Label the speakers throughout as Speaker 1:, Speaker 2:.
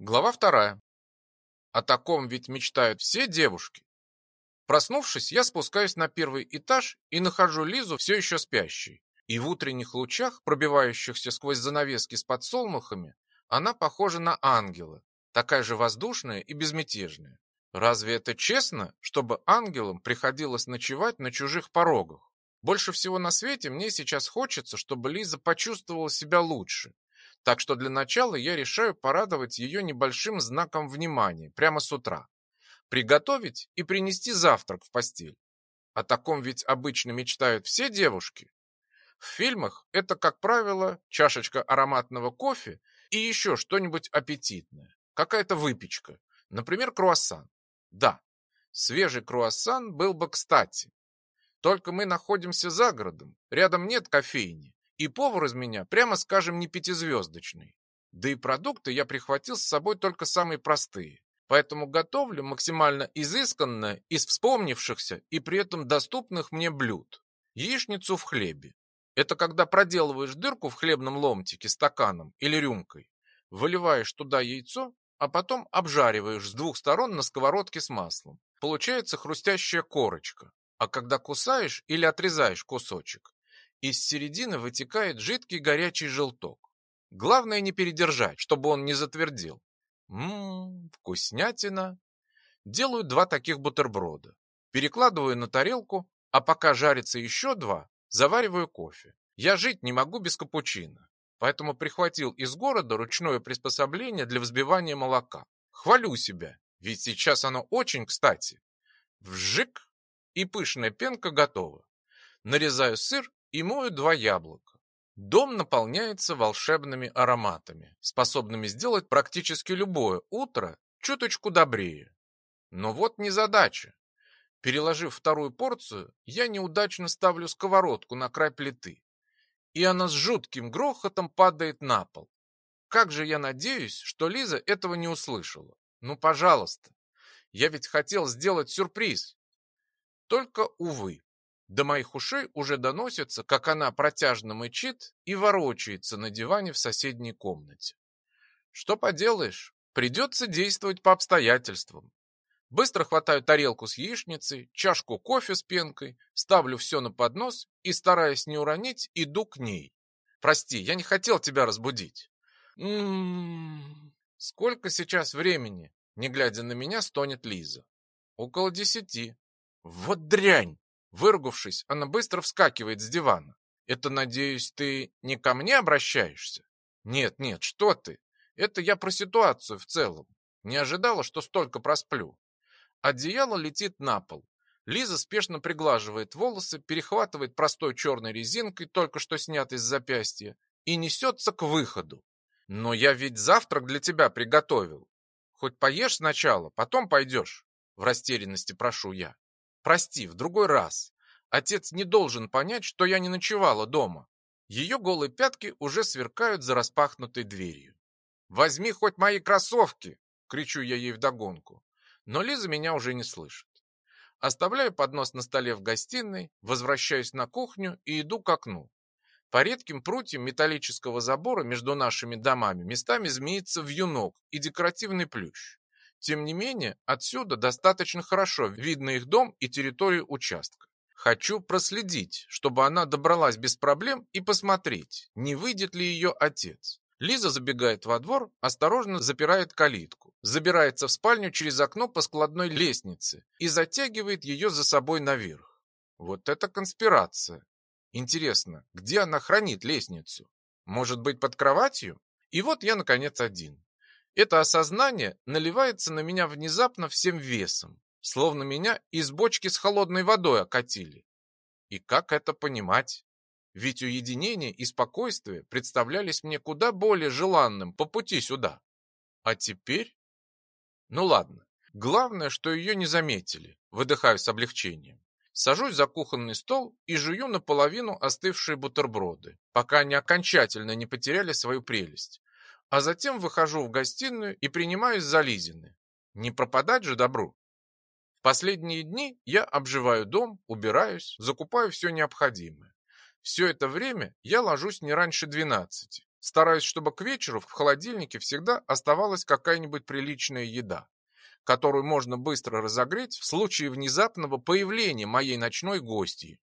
Speaker 1: Глава вторая. О таком ведь мечтают все девушки. Проснувшись, я спускаюсь на первый этаж и нахожу Лизу все еще спящей. И в утренних лучах, пробивающихся сквозь занавески с подсолнухами, она похожа на ангела, такая же воздушная и безмятежная. Разве это честно, чтобы ангелам приходилось ночевать на чужих порогах? Больше всего на свете мне сейчас хочется, чтобы Лиза почувствовала себя лучше, так что для начала я решаю порадовать ее небольшим знаком внимания прямо с утра. Приготовить и принести завтрак в постель. О таком ведь обычно мечтают все девушки. В фильмах это, как правило, чашечка ароматного кофе и еще что-нибудь аппетитное. Какая-то выпечка. Например, круассан. Да, свежий круассан был бы кстати. Только мы находимся за городом, рядом нет кофейни. И повар из меня, прямо скажем, не пятизвездочный. Да и продукты я прихватил с собой только самые простые. Поэтому готовлю максимально изысканно из вспомнившихся и при этом доступных мне блюд. Яичницу в хлебе. Это когда проделываешь дырку в хлебном ломтике стаканом или рюмкой, выливаешь туда яйцо, а потом обжариваешь с двух сторон на сковородке с маслом. Получается хрустящая корочка. А когда кусаешь или отрезаешь кусочек, из середины вытекает жидкий горячий желток. Главное не передержать, чтобы он не затвердел. Ммм, вкуснятина. Делаю два таких бутерброда. Перекладываю на тарелку, а пока жарится еще два, завариваю кофе. Я жить не могу без капучино, поэтому прихватил из города ручное приспособление для взбивания молока. Хвалю себя, ведь сейчас оно очень кстати. Вжик, и пышная пенка готова. Нарезаю сыр и мою два яблока. Дом наполняется волшебными ароматами, способными сделать практически любое утро чуточку добрее. Но вот незадача. Переложив вторую порцию, я неудачно ставлю сковородку на край плиты, и она с жутким грохотом падает на пол. Как же я надеюсь, что Лиза этого не услышала. Ну, пожалуйста. Я ведь хотел сделать сюрприз. Только, увы, до моих ушей уже доносится, как она протяжно мычит и ворочается на диване в соседней комнате. Что поделаешь, придется действовать по обстоятельствам. Быстро хватаю тарелку с яичницей, чашку кофе с пенкой, ставлю все на поднос и, стараясь не уронить, иду к ней. Прости, я не хотел тебя разбудить. М-м-м. Сколько сейчас времени? Не глядя на меня, стонет Лиза. Около десяти. Вот дрянь! Выругавшись, она быстро вскакивает с дивана. «Это, надеюсь, ты не ко мне обращаешься?» «Нет, нет, что ты! Это я про ситуацию в целом. Не ожидала, что столько просплю». Одеяло летит на пол. Лиза спешно приглаживает волосы, перехватывает простой черной резинкой, только что снятой с запястья, и несется к выходу. «Но я ведь завтрак для тебя приготовил. Хоть поешь сначала, потом пойдешь». В растерянности прошу я. Прости, в другой раз. Отец не должен понять, что я не ночевала дома. Ее голые пятки уже сверкают за распахнутой дверью. «Возьми хоть мои кроссовки!» — кричу я ей вдогонку. Но Лиза меня уже не слышит. Оставляю поднос на столе в гостиной, возвращаюсь на кухню и иду к окну. По редким прутьям металлического забора между нашими домами местами змеится вьюнок и декоративный плющ. Тем не менее, отсюда достаточно хорошо видно их дом и территорию участка. Хочу проследить, чтобы она добралась без проблем и посмотреть, не выйдет ли ее отец. Лиза забегает во двор, осторожно запирает калитку, забирается в спальню через окно по складной лестнице и затягивает ее за собой наверх. Вот это конспирация. Интересно, где она хранит лестницу? Может быть, под кроватью? И вот я, наконец, один. Это осознание наливается на меня внезапно всем весом, словно меня из бочки с холодной водой окатили. И как это понимать? Ведь уединение и спокойствие представлялись мне куда более желанным по пути сюда. А теперь? Ну ладно. Главное, что ее не заметили. Выдыхаю с облегчением. Сажусь за кухонный стол и жую наполовину остывшие бутерброды, пока они окончательно не потеряли свою прелесть а затем выхожу в гостиную и принимаюсь за Лизины. Не пропадать же добру. В последние дни я обживаю дом, убираюсь, закупаю все необходимое. Все это время я ложусь не раньше 12, стараюсь, чтобы к вечеру в холодильнике всегда оставалась какая-нибудь приличная еда, которую можно быстро разогреть в случае внезапного появления моей ночной гости.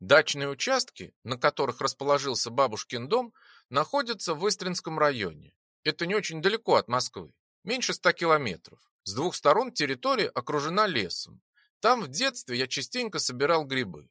Speaker 1: Дачные участки, на которых расположился бабушкин дом, находятся в Истринском районе. Это не очень далеко от Москвы, меньше ста километров. С двух сторон территория окружена лесом. Там в детстве я частенько собирал грибы.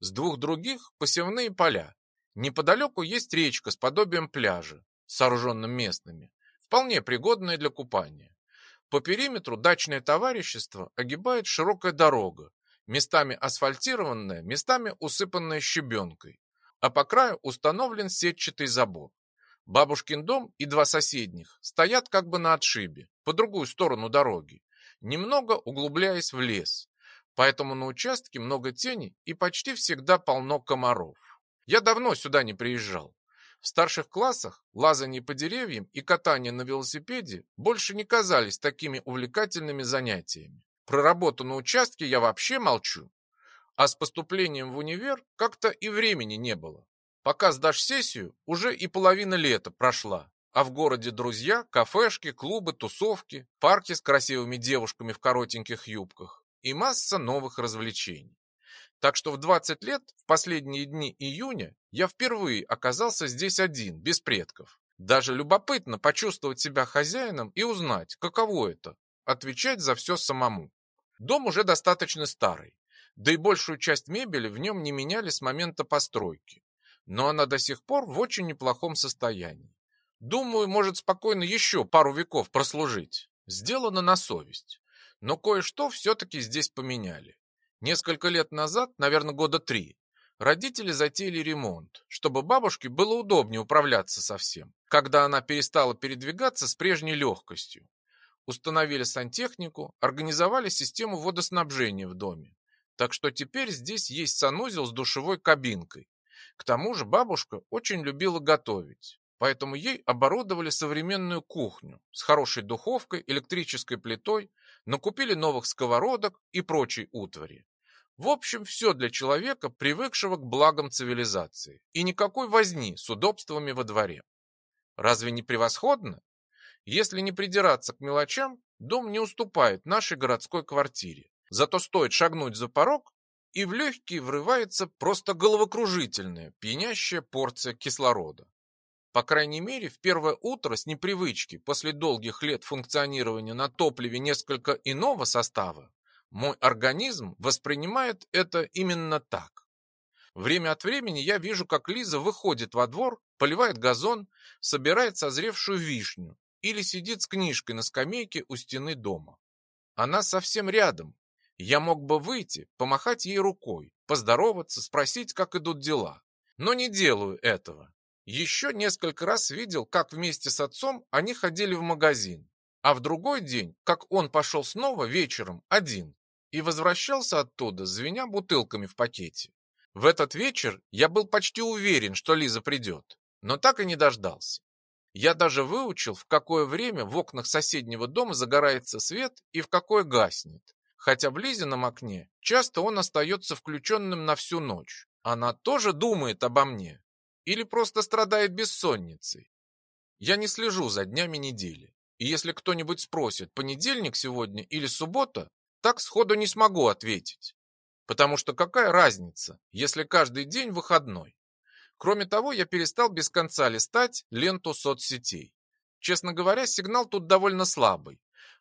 Speaker 1: С двух других – посевные поля. Неподалеку есть речка с подобием пляжа, сооруженным местными, вполне пригодная для купания. По периметру дачное товарищество огибает широкая дорога, местами асфальтированная, местами усыпанная щебенкой, а по краю установлен сетчатый забор. Бабушкин дом и два соседних стоят как бы на отшибе, по другую сторону дороги, немного углубляясь в лес. Поэтому на участке много тени и почти всегда полно комаров. Я давно сюда не приезжал. В старших классах лазание по деревьям и катание на велосипеде больше не казались такими увлекательными занятиями. Про работу на участке я вообще молчу. А с поступлением в универ как-то и времени не было. Пока сдашь сессию, уже и половина лета прошла. А в городе друзья, кафешки, клубы, тусовки, парки с красивыми девушками в коротеньких юбках и масса новых развлечений. Так что в 20 лет, в последние дни июня, я впервые оказался здесь один, без предков. Даже любопытно почувствовать себя хозяином и узнать, каково это – отвечать за все самому. Дом уже достаточно старый, да и большую часть мебели в нем не меняли с момента постройки. Но она до сих пор в очень неплохом состоянии. Думаю, может спокойно еще пару веков прослужить. Сделано на совесть. Но кое-что все-таки здесь поменяли. Несколько лет назад, наверное, года три, родители затеяли ремонт, чтобы бабушке было удобнее управляться со всем, когда она перестала передвигаться с прежней легкостью установили сантехнику, организовали систему водоснабжения в доме. Так что теперь здесь есть санузел с душевой кабинкой. К тому же бабушка очень любила готовить, поэтому ей оборудовали современную кухню с хорошей духовкой, электрической плитой, накупили новых сковородок и прочей утвари. В общем, все для человека, привыкшего к благам цивилизации, и никакой возни с удобствами во дворе. Разве не превосходно? Если не придираться к мелочам, дом не уступает нашей городской квартире. Зато стоит шагнуть за порог, и в легкие врывается просто головокружительная, пьянящая порция кислорода. По крайней мере, в первое утро с непривычки, после долгих лет функционирования на топливе несколько иного состава, мой организм воспринимает это именно так. Время от времени я вижу, как Лиза выходит во двор, поливает газон, собирает созревшую вишню или сидит с книжкой на скамейке у стены дома. Она совсем рядом. Я мог бы выйти, помахать ей рукой, поздороваться, спросить, как идут дела. Но не делаю этого. Еще несколько раз видел, как вместе с отцом они ходили в магазин. А в другой день, как он пошел снова вечером один и возвращался оттуда, звеня бутылками в пакете. В этот вечер я был почти уверен, что Лиза придет, но так и не дождался. Я даже выучил, в какое время в окнах соседнего дома загорается свет и в какое гаснет. Хотя в Лизином окне часто он остается включенным на всю ночь. Она тоже думает обо мне. Или просто страдает бессонницей. Я не слежу за днями недели. И если кто-нибудь спросит, понедельник сегодня или суббота, так сходу не смогу ответить. Потому что какая разница, если каждый день выходной? Кроме того, я перестал без конца листать ленту соцсетей. Честно говоря, сигнал тут довольно слабый.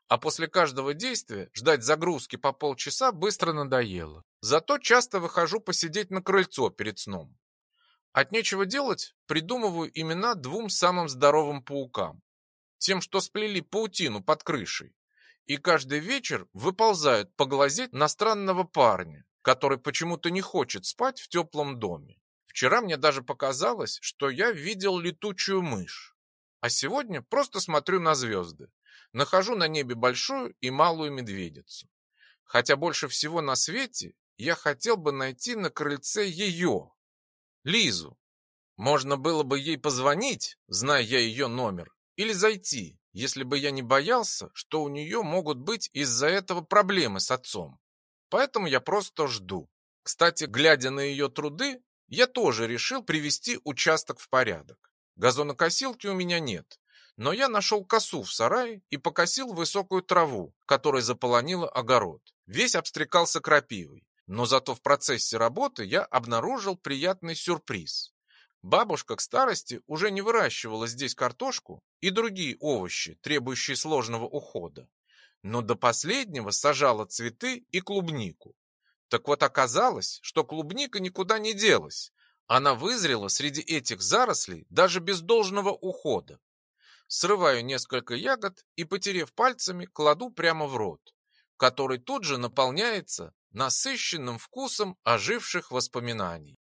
Speaker 1: А после каждого действия ждать загрузки по полчаса быстро надоело. Зато часто выхожу посидеть на крыльцо перед сном. От нечего делать придумываю имена двум самым здоровым паукам. Тем, что сплели паутину под крышей. И каждый вечер выползают поглазеть на странного парня, который почему-то не хочет спать в теплом доме. Вчера мне даже показалось, что я видел летучую мышь. А сегодня просто смотрю на звезды. Нахожу на небе большую и малую медведицу. Хотя больше всего на свете я хотел бы найти на крыльце ее, Лизу. Можно было бы ей позвонить, зная я ее номер, или зайти, если бы я не боялся, что у нее могут быть из-за этого проблемы с отцом. Поэтому я просто жду. Кстати, глядя на ее труды, я тоже решил привести участок в порядок. Газонокосилки у меня нет, но я нашел косу в сарае и покосил высокую траву, которая заполонила огород. Весь обстрекался крапивой, но зато в процессе работы я обнаружил приятный сюрприз. Бабушка к старости уже не выращивала здесь картошку и другие овощи, требующие сложного ухода, но до последнего сажала цветы и клубнику. Так вот оказалось, что клубника никуда не делась. Она вызрела среди этих зарослей даже без должного ухода. Срываю несколько ягод и, потерев пальцами, кладу прямо в рот, который тут же наполняется насыщенным вкусом оживших воспоминаний.